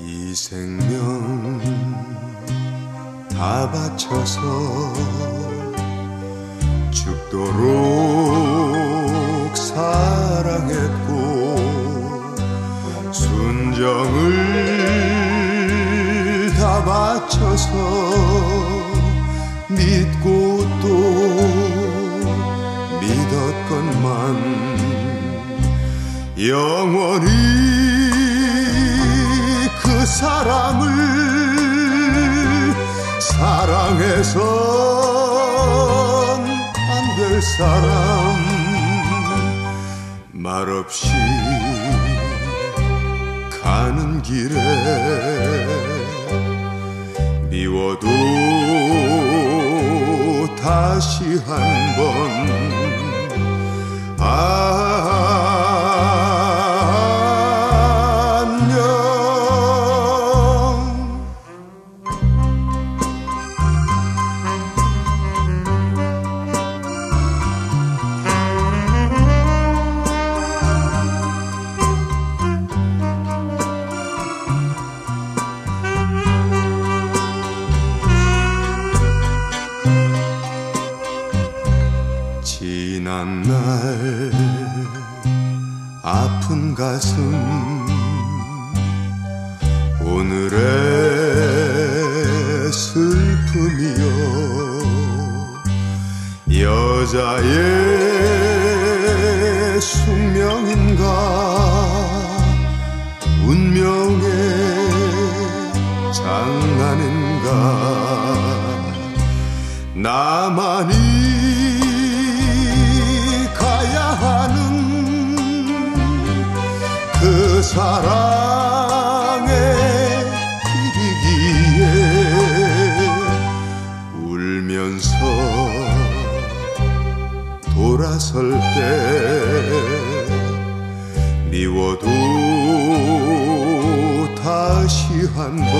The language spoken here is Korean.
이 생명 다 바쳐서 죽도록 사랑했고 순정을 다 바쳐서 믿고 또 믿었건만 영원히 그 사람을 사랑해선 안 될 사람 말없이 가는 길에 미워도 다시 한번 안 날 아픈 가슴. 오늘의 슬픔이여 여자의 숙명인가? 운명의 장난인가? 나만이 사랑의 길이기에 울면서 돌아설 때 미워도 다시 한번